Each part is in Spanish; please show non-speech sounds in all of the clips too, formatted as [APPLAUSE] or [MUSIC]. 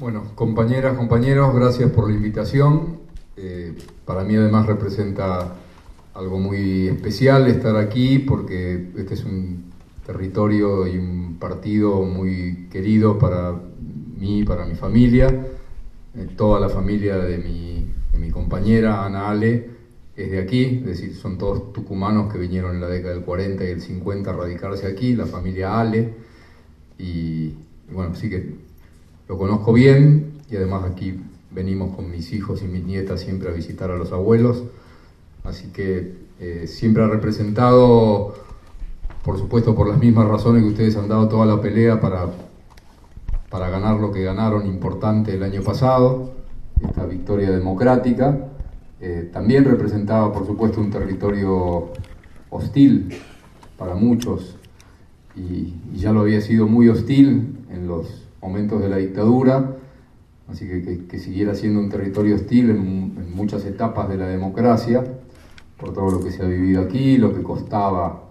Bueno, compañeras, compañeros, gracias por la invitación. Eh, para mí además representa algo muy especial estar aquí porque este es un territorio y un partido muy querido para mí, para mi familia, eh, toda la familia de mi, de mi compañera Ana Ale es de aquí, es decir, son todos tucumanos que vinieron en la década del 40 y el 50 a radicarse aquí, la familia Ale, y, bueno, sí que lo conozco bien y además aquí venimos con mis hijos y mis nietas siempre a visitar a los abuelos, así que eh, siempre ha representado, por supuesto por las mismas razones que ustedes han dado toda la pelea para, para ganar lo que ganaron importante el año pasado, esta victoria democrática, eh, también representaba, por supuesto, un territorio hostil para muchos y, ya lo había sido muy hostil en los momentos de la dictadura, así que que, siguiera siendo un territorio hostil en, muchas etapas de la democracia, por todo lo que se ha vivido aquí, lo que costaba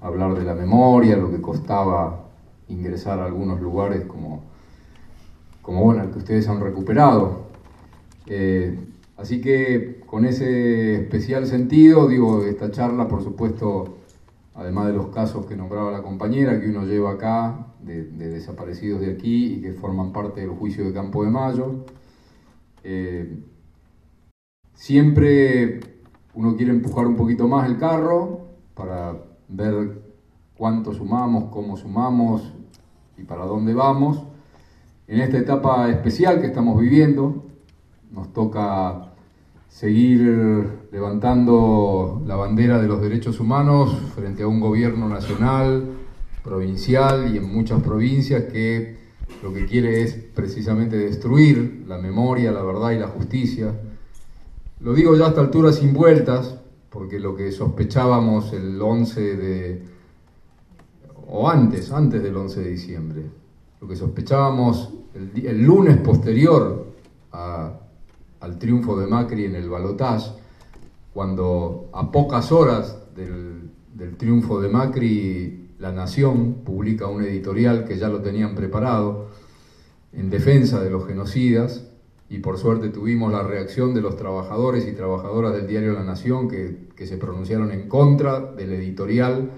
hablar de la memoria, lo que costaba ingresar a algunos lugares como, como bueno, el que ustedes han recuperado. Eh, Así que con ese especial sentido, digo, esta charla, por supuesto, además de los casos que nombraba la compañera, que uno lleva acá, de, desaparecidos de aquí y que forman parte del juicio de Campo de Mayo, eh, siempre uno quiere empujar un poquito más el carro para ver cuánto sumamos, cómo sumamos y para dónde vamos. En esta etapa especial que estamos viviendo, nos toca seguir levantando la bandera de los derechos humanos frente a un gobierno nacional, provincial y en muchas provincias que lo que quiere es precisamente destruir la memoria, la verdad y la justicia. Lo digo ya a esta altura sin vueltas, porque lo que sospechábamos el 11 de, o antes, antes del 11 de diciembre, lo que sospechábamos el, el lunes posterior a al triunfo de Macri en el balotaje, cuando a pocas horas del, del triunfo de Macri, La Nación publica un editorial que ya lo tenían preparado en defensa de los genocidas y por suerte tuvimos la reacción de los trabajadores y trabajadoras del diario La Nación que, se pronunciaron en contra del editorial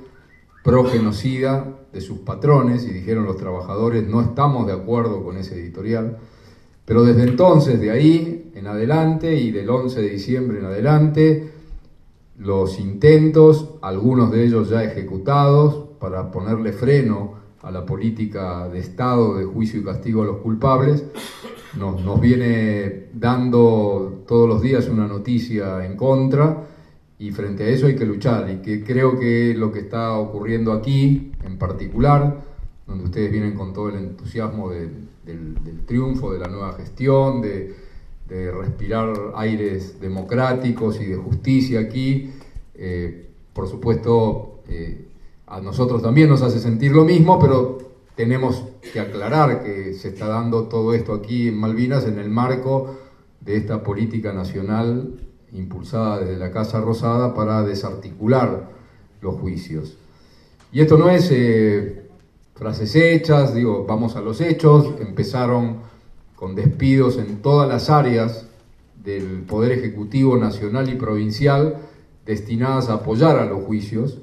pro genocida de sus patrones y dijeron los trabajadores no estamos de acuerdo con ese editorial. Pero desde entonces, de ahí en adelante y del 11 de diciembre en adelante, los intentos, algunos de ellos ya ejecutados, para ponerle freno a la política de Estado de juicio y castigo a los culpables, nos, nos viene dando todos los días una noticia en contra y frente a eso hay que luchar y que creo que lo que está ocurriendo aquí en particular, donde ustedes vienen con todo el entusiasmo de, del, triunfo de la nueva gestión, de, respirar aires democráticos y de justicia aquí. Eh, por supuesto, eh, a nosotros también nos hace sentir lo mismo, pero tenemos que aclarar que se está dando todo esto aquí en Malvinas en el marco de esta política nacional impulsada desde la Casa Rosada para desarticular los juicios. Y esto no es eh, frases hechas, digo, vamos a los hechos, empezaron con despidos en todas las áreas del Poder Ejecutivo Nacional y Provincial destinadas a apoyar a los juicios,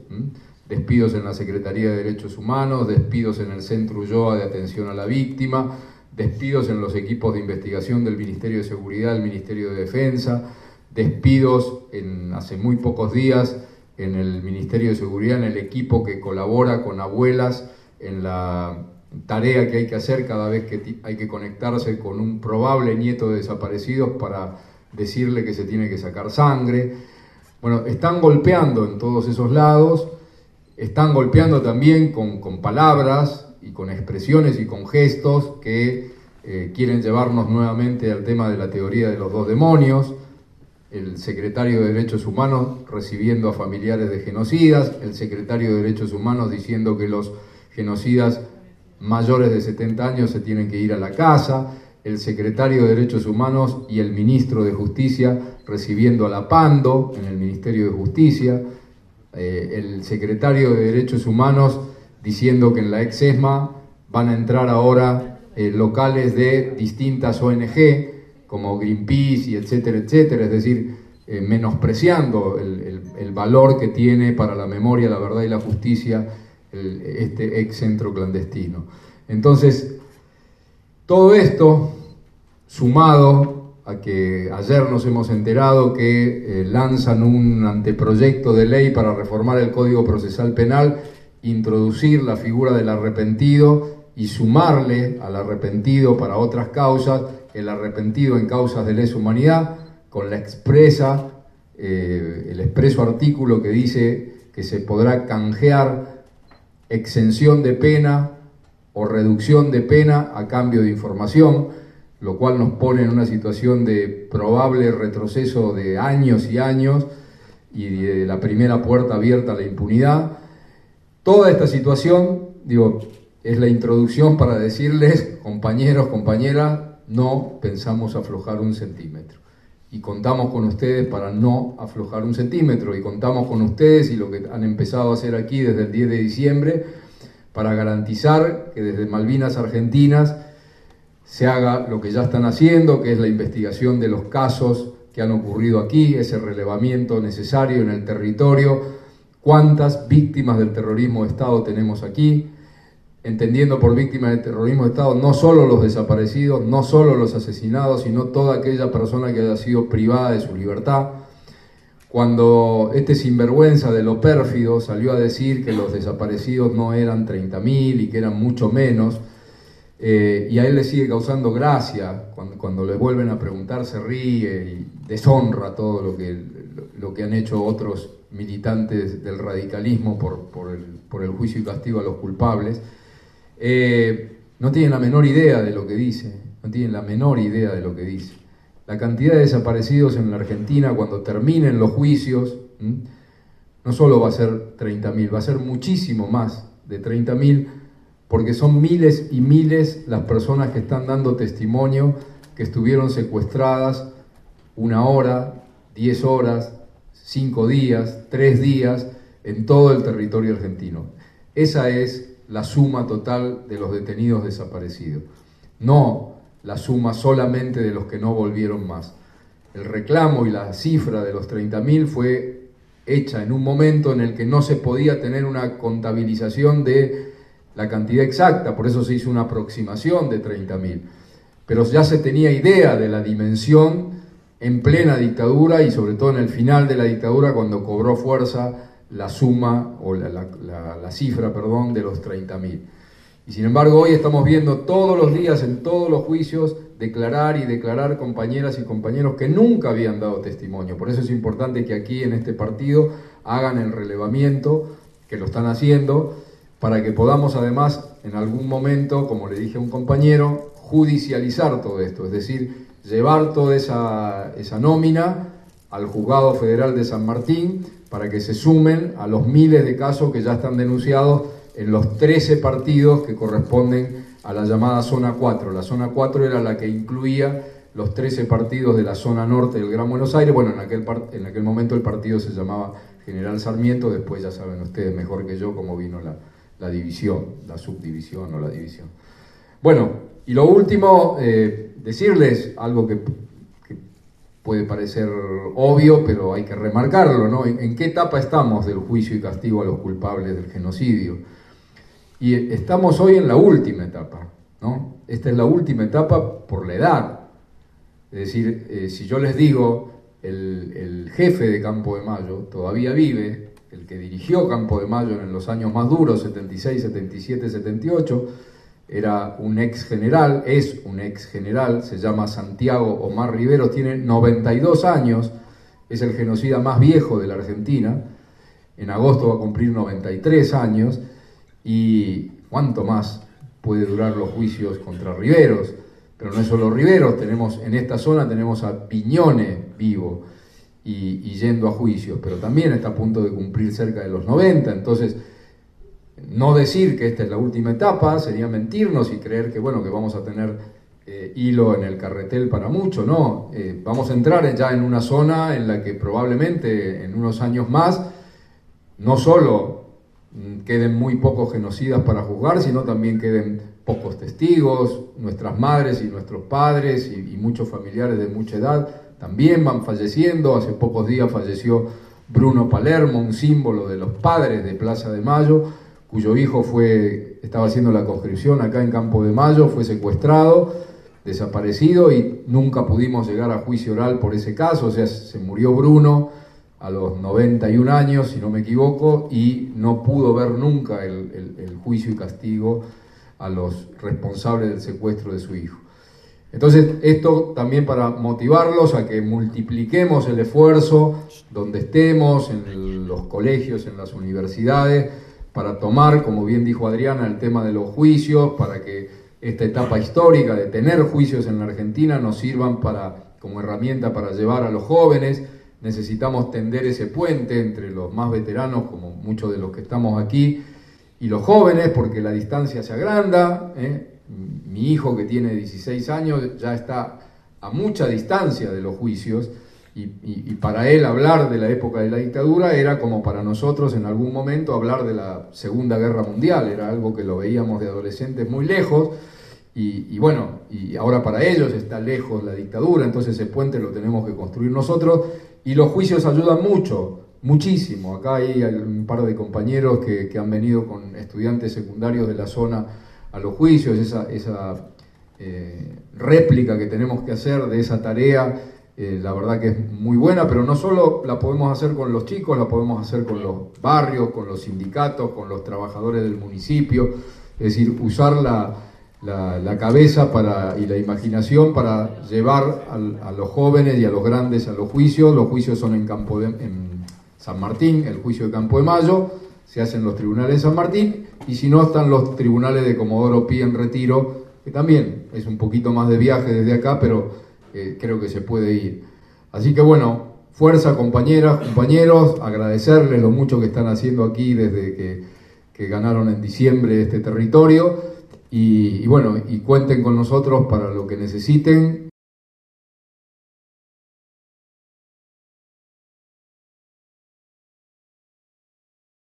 despidos en la Secretaría de Derechos Humanos, despidos en el Centro Ulloa de Atención a la Víctima, despidos en los equipos de investigación del Ministerio de Seguridad, del Ministerio de Defensa, despidos en, hace muy pocos días en el Ministerio de Seguridad, en el equipo que colabora con abuelas en la tarea que hay que hacer cada vez que hay que conectarse con un probable nieto de desaparecidos para decirle que se tiene que sacar sangre. Bueno, están golpeando en todos esos lados, están golpeando también con, palabras y con expresiones y con gestos que eh, quieren llevarnos nuevamente al tema de la teoría de los dos demonios, el secretario de Derechos Humanos recibiendo a familiares de genocidas, el secretario de Derechos Humanos diciendo que los genocidas mayores de 70 años se tienen que ir a la casa, el secretario de Derechos Humanos y el ministro de Justicia recibiendo a la Pando en el Ministerio de Justicia, eh, el secretario de Derechos Humanos diciendo que en la ex ESMA van a entrar ahora eh, locales de distintas ONG, como Greenpeace y etcétera, etcétera, es decir, eh, menospreciando el, valor que tiene para la memoria, la verdad y la justicia este ex centro clandestino. Entonces, todo esto sumado a que ayer nos hemos enterado que eh, lanzan un anteproyecto de ley para reformar el Código Procesal Penal, introducir la figura del arrepentido y sumarle al arrepentido para otras causas, el arrepentido en causas de lesa humanidad, con la expresa, eh, el expreso artículo que dice que se podrá canjear exención de pena o reducción de pena a cambio de información, lo cual nos pone en una situación de probable retroceso de años y años y de la primera puerta abierta a la impunidad. Toda esta situación, digo, es la introducción para decirles, [LAUGHS] compañeros, compañeras, no pensamos aflojar un centímetro. Y contamos con ustedes para no aflojar un centímetro. Y contamos con ustedes y lo que han empezado a hacer aquí desde el 10 de diciembre para garantizar que desde Malvinas Argentinas se haga lo que ya están haciendo, que es la investigación de los casos que han ocurrido aquí, ese relevamiento necesario en el territorio, cuántas víctimas del terrorismo de Estado tenemos aquí, entendiendo por víctimas del terrorismo de Estado no solo los desaparecidos, no solo los asesinados, sino toda aquella persona que haya sido privada de su libertad, cuando este sinvergüenza de lo pérfido salió a decir que los desaparecidos no eran 30.000 y que eran mucho menos, eh, y a él le sigue causando gracia, cuando, cuando, le vuelven a preguntar se ríe y deshonra todo lo que, lo que han hecho otros militantes del radicalismo por, por el, juicio y castigo a los culpables, eh, no tienen la menor idea de lo que dice, no tienen la menor idea de lo que dice. La cantidad de desaparecidos en la Argentina cuando terminen los juicios, no solo va a ser 30.000, va a ser muchísimo más de 30.000, porque son miles y miles las personas que están dando testimonio que estuvieron secuestradas una hora, diez horas, cinco días, tres días en todo el territorio argentino. Esa es la suma total de los detenidos desaparecidos. No la suma solamente de los que no volvieron más. El reclamo y la cifra de los 30.000 fue hecha en un momento en el que no se podía tener una contabilización de la cantidad exacta, por eso se hizo una aproximación de 30.000. Pero ya se tenía idea de la dimensión en plena dictadura y sobre todo en el final de la dictadura cuando cobró fuerza la suma o la, la cifra, perdón, de los 30.000. Y sin embargo hoy estamos viendo todos los días en todos los juicios declarar y declarar compañeras y compañeros que nunca habían dado testimonio. Por eso es importante que aquí en este partido hagan el relevamiento, que lo están haciendo, para que podamos además en algún momento, como le dije a un compañero, judicializar todo esto, es decir, llevar toda esa, esa nómina al Juzgado Federal de San Martín para que se sumen a los miles de casos que ya están denunciados en los 13 partidos que corresponden a la llamada zona 4. La zona 4 era la que incluía los 13 partidos de la zona norte del Gran Buenos Aires. Bueno, en aquel, en aquel momento el partido se llamaba General Sarmiento, después ya saben ustedes mejor que yo cómo vino la, división, la subdivisión o la división. Bueno, y lo último, eh, decirles algo que, puede parecer obvio, pero hay que remarcarlo, ¿no? ¿En qué etapa estamos del juicio y castigo a los culpables del genocidio? Y estamos hoy en la última etapa, ¿no? Esta es la última etapa por la edad. Es decir, eh, si yo les digo, el, jefe de Campo de Mayo todavía vive, el que dirigió Campo de Mayo en los años más duros, 76, 77, 78, era un ex general, es un ex general, se llama Santiago Omar Rivero, tiene 92 años, es el genocida más viejo de la Argentina, en agosto va a cumplir 93 años, y cuánto más puede durar los juicios contra Riveros. Pero no es solo Riveros, tenemos, en esta zona tenemos a Piñone vivo y, yendo a juicios, pero también está a punto de cumplir cerca de los 90, entonces no decir que esta es la última etapa sería mentirnos y creer que bueno que vamos a tener eh, hilo en el carretel para mucho, no, eh, vamos a entrar ya en una zona en la que probablemente en unos años más no solo mm, queden muy pocos genocidas para juzgar, sino también queden pocos testigos, nuestras madres y nuestros padres y, y muchos familiares de mucha edad también van falleciendo. Hace pocos días falleció Bruno Palermo, un símbolo de los padres de Plaza de Mayo, cuyo hijo fue, estaba haciendo la conscripción acá en Campo de Mayo, fue secuestrado, desaparecido y nunca pudimos llegar a juicio oral por ese caso, o sea, se murió Bruno a los 91 años, si no me equivoco, y no pudo ver nunca el, el juicio y castigo a los responsables del secuestro de su hijo. Entonces, esto también para motivarlos a que multipliquemos el esfuerzo donde estemos, en los colegios, en las universidades, para tomar, como bien dijo Adriana, el tema de los juicios, para que esta etapa histórica de tener juicios en la Argentina nos sirvan para, como herramienta para llevar a los jóvenes. Necesitamos tender ese puente entre los más veteranos, como muchos de los que estamos aquí, y los jóvenes, porque la distancia se agranda. ¿eh? Mi hijo que tiene 16 años ya está a mucha distancia de los juicios y, para él hablar de la época de la dictadura era como para nosotros en algún momento hablar de la Segunda Guerra Mundial, era algo que lo veíamos de adolescentes muy lejos y, bueno, y ahora para ellos está lejos la dictadura, entonces ese puente lo tenemos que construir nosotros y los juicios ayudan mucho, muchísimo. Acá hay un par de compañeros que, que han venido con estudiantes secundarios de la zona a los juicios, esa, esa eh, réplica que tenemos que hacer de esa tarea, eh, la verdad que es muy buena, pero no solo la podemos hacer con los chicos, la podemos hacer con los barrios, con los sindicatos, con los trabajadores del municipio, es decir, usar la, la, cabeza para, y la imaginación para llevar a los jóvenes y a los grandes a los juicios. Los juicios son en, Campo de, en San Martín, el juicio de Campo de Mayo, se hacen los tribunales de San Martín, y si no están los tribunales de Comodoro Pi en retiro, que también es un poquito más de viaje desde acá, pero eh, creo que se puede ir. Así que bueno, fuerza compañeras, compañeros, agradecerles lo mucho que están haciendo aquí desde que, que ganaron en diciembre este territorio y, y bueno, y cuenten con nosotros para lo que necesiten.